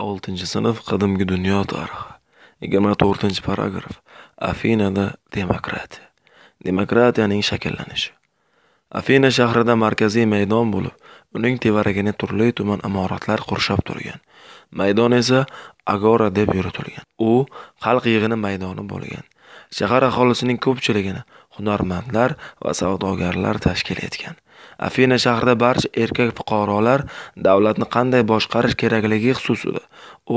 Oltinchi sinf qadimgi dunyo tarixi. Yigirma to'rtinchi paragraf. Afinada demokratiya. Demokratiyaning shakllanishi. Afina shahrida markaziy maydon bo'lib, uning tevaragini turli-tuman imoratlar qurshab turgan. Maydon esa agora deb yuritilgan. U xalq yig'ini maydoni bo'lgan. Shahar aholisining ko'pchiligini hunarmandlar va savdogarlar tashkil etgan. Afina shahrida barcha erkak fuqarolar davlatni qanday boshqarish kerakligi xususida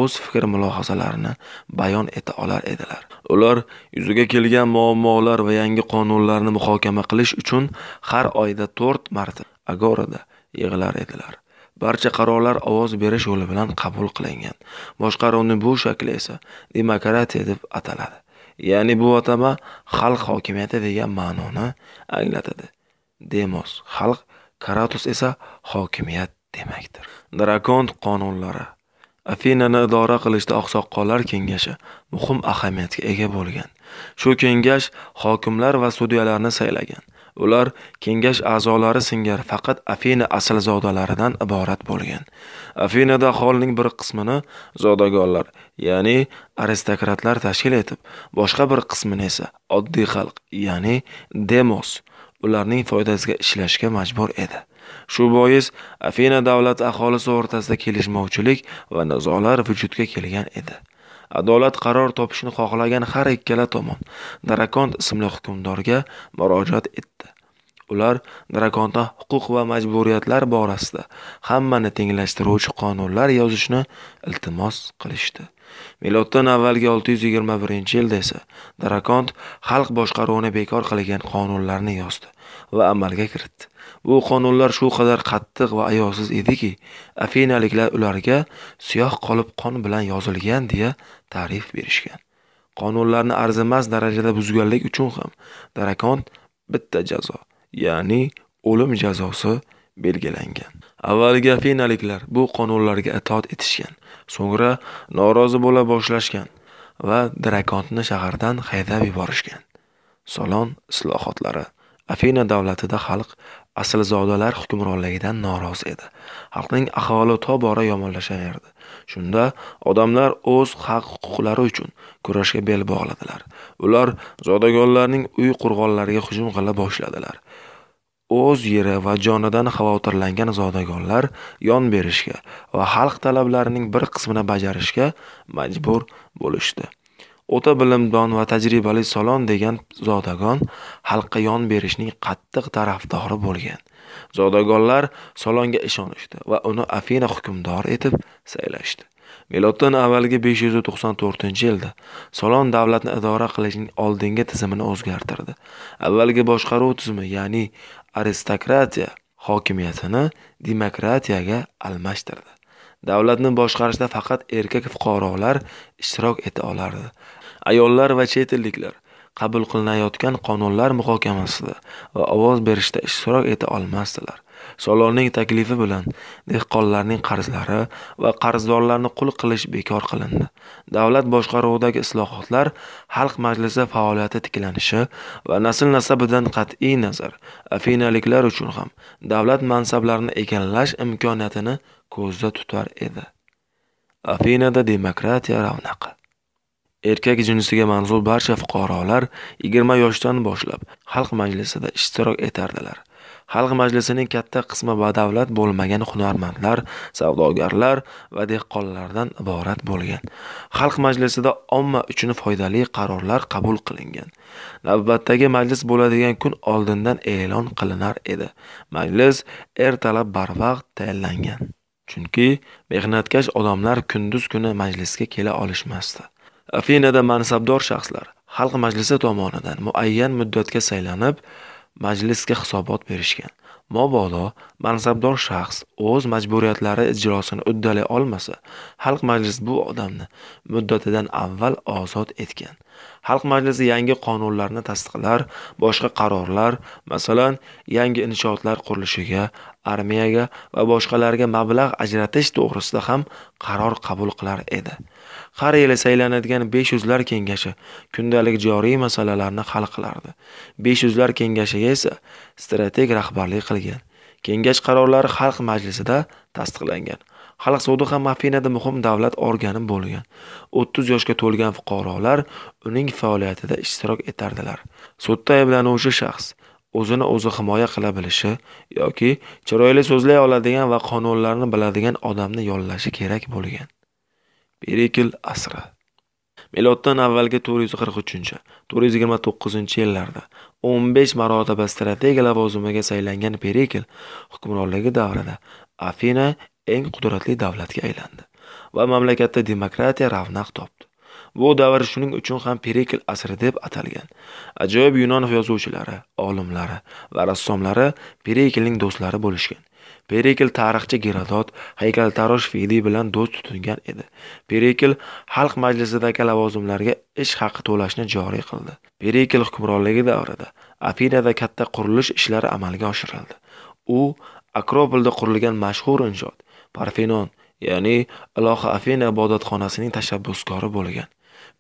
o'z fikr-mulohazalarini bayon eta olar edilar. Ular yuzaga kelgan muammolar va yangi qonunlarni muhokama qilish uchun har oyda 4 marta agorada yig'ilar edilar. Barcha qarorlar ovoz berish yo'li bilan qabul qilingan. Boshqaruvning bu shakli esa demokratiya deb ataladi. Ya'ni bu atama xalq hokimiyati degan ma'noni anglatadi. Demos xalq, Karatus esa hokimiyat demakdir. Drakon qonunlari Afinani idora qilishda oqsoqollar kengashi muhim ahamiyatga ega bo'lgan. Shu kengash hokimlar va sudyalarni saylagan. Ular kengash a'zolari singari faqat Afina aslzodalaridan iborat bo'lgan. Afinada aholining bir qismini zodagonlar, ya'ni aristokratlar tashkil etib, boshqa bir qismini esa oddiy xalq, ya'ni demos ularning foydasiga ishlashga majbur edi. Shu bois Afina davlat aholisi o'rtasida kelishmovchilik va nizolar vujudga kelgan edi. Adolat qaror topishni xohlagan har ikkala tomon Darakond ismli hukmdorga murojaat etdi. Ular Drakonda huquq va majburiyatlar borasida hammani tenglashtiruvchi qonunlar yozishni iltimos qilishdi. Miloddan avvalgi 621-yilda esa Drakont xalq boshqaruvini bekor qilgan qonunlarni yozdi va amalga kiritdi. Bu qonunlar shu qadar qattiq va ayovsiz ediki, afinaliklar ularga siyoh qolib qon bilan yozilgan deya ta'rif berishgan. Qonunlarni arzimas darajada buzganlik uchun ham Drakont bitta jazo, ya'ni o'lim jazosi belgilangan. Avvaliga afinaliklar bu qonunlarga itoat etishgan, so'ngra norozi bo'la boshlashgan va Drakontni shahardan haydab yuborishgan. Solon islohotlari Afina davlatida xalq aslzodalar hukmronligidan norozi edi. Xalqning ahvoli tobora yomonlashaverdi. Shunda odamlar o'z haq-huquqlari uchun kurashga bel bog'ladilar. Ular zodagonlarning uy qurg'onlariga hujum qila boshladilar. O'z yeri va jonidan xavotirlangan zodagonlar yon berishga va xalq talablarining bir qismini bajarishga majbur bo'lishdi. O'ta bilimdon va tajribali Solon degan zodagon xalqqa yon berishning qattiq tarafdori bo'lgan. Zodagonlar Solonga ishonishdi va uni Afina hukmdori etib saylashdi. Miloddan avvalgi 594-yilda Solon davlatni idora qilishning oldingi tizimini o'zgartirdi. Avvalgi boshqaruv tizimi, ya'ni aristokratiya hokimiyatini demokratiyaga almashtirdi. Davlatni boshqarishda faqat erkak fuqarolar ishtirok eta olardi. Ayollar va chet elliklar qabul qilinayotgan qonunlar muhokamasida va ovoz berishda ishtirok eta olmasdilar. Solonning taklifi bilan dehqonlarning qarzlari va qarzdorlarni qul qilish bekor qilindi. Davlat boshqaruvidagi islohotlar xalq majlisi faoliyati tiklanishi va nasl nasabidan qat'iy nazar afinaliklar uchun ham davlat mansablarini egallash imkoniyatini ko'zda tutar edi. Afinada demokratiya ravnaqi Erkak jinsiga mansub barcha fuqarolar 20 yoshdan boshlab xalq majlisida ishtirok etardilar. Xalq majlisining katta qismi badavlat bo'lmagan hunarmandlar, savdogarlar va dehqonlardan iborat bo'lgan. Xalq majlisida omma uchun foydali qarorlar qabul qilingan. Navbatdagi majlis bo'ladigan kun oldindan e'lon qilinar edi. Majlis ertalab barvaqt tayinlangan. Chunki mehnatkash odamlar kunduz kuni majlisga kela olishmasdi. Afinada mansabdor shaxslar xalq majlisi tomonidan muayyan muddatga saylanib, majlisga hisobot berishgan. Mabodo mansabdor shaxs o'z majburiyatlari ijrosini uddalay olmasa, xalq majlisi bu odamni muddatidan avval ozod etgan. Xalq majlisi yangi qonunlarni tasdiqlar, boshqa qarorlar, masalan, yangi inshootlar qurilishiga, armiyaga va boshqalarga mablag' ajratish to'g'risida ham qaror qabul qilar edi. Har yili saylanadigan 500lar kengashi kundalik joriy masalalarni hal qilardi. 500lar kengashiga esa strategik rahbarlik qilgan. Kengash qarorlari xalq majlisida tasdiqlangan. xalq sudi ham afinada muhim davlat organi bo'lgan. 30 yoshga to'lgan fuqarolar uning faoliyatida ishtirok etardilar. Sudda ayblanuvchi shaxs o'zini o'zi himoya qila bilishi yoki chiroyli so'zlay oladigan va qonunlarni biladigan odamni yollashi kerak bo'lgan. Perikl asri miloddan avvalgi 443 429 yillarda 15 marotaba strategiya lavozimiga saylangan perikl hukmronligi davrida afina eng qudratli davlatga aylandi va mamlakatda demokratiya ravnaq topdi. Bu davr shuning uchun ham perikl asri deb atalgan. Ajoyib yunon yozuvchilari olimlari va rassomlari periklning do'stlari bo'lishgan. Perikl tarixchi gerodot haykaltarosh filiy bilan do'st tutingan edi. Perikl xalq majlisidagi lavozimlarga ish haqi to'lashni joriy qildi. Perikl hukmronligi davrida afinada katta qurilish ishlari amalga oshirildi. U akropolda qurilgan mashhur inshoot parfenon ya'ni ilohi afina ibodatxonasining tashabbuskori bo'lgan.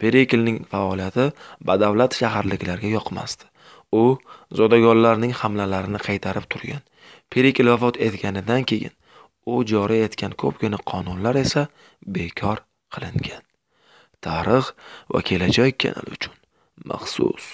Periklning faoliyati badavlat shaharliklarga yoqmasdi. U zodagonlarning hamlalarini qaytarib turgan. Perikl vafot etganidan keyin u joriy etgan ko'pgina qonunlar esa bekor qilingan. Tarix va kelajak kanali uchun maxsus.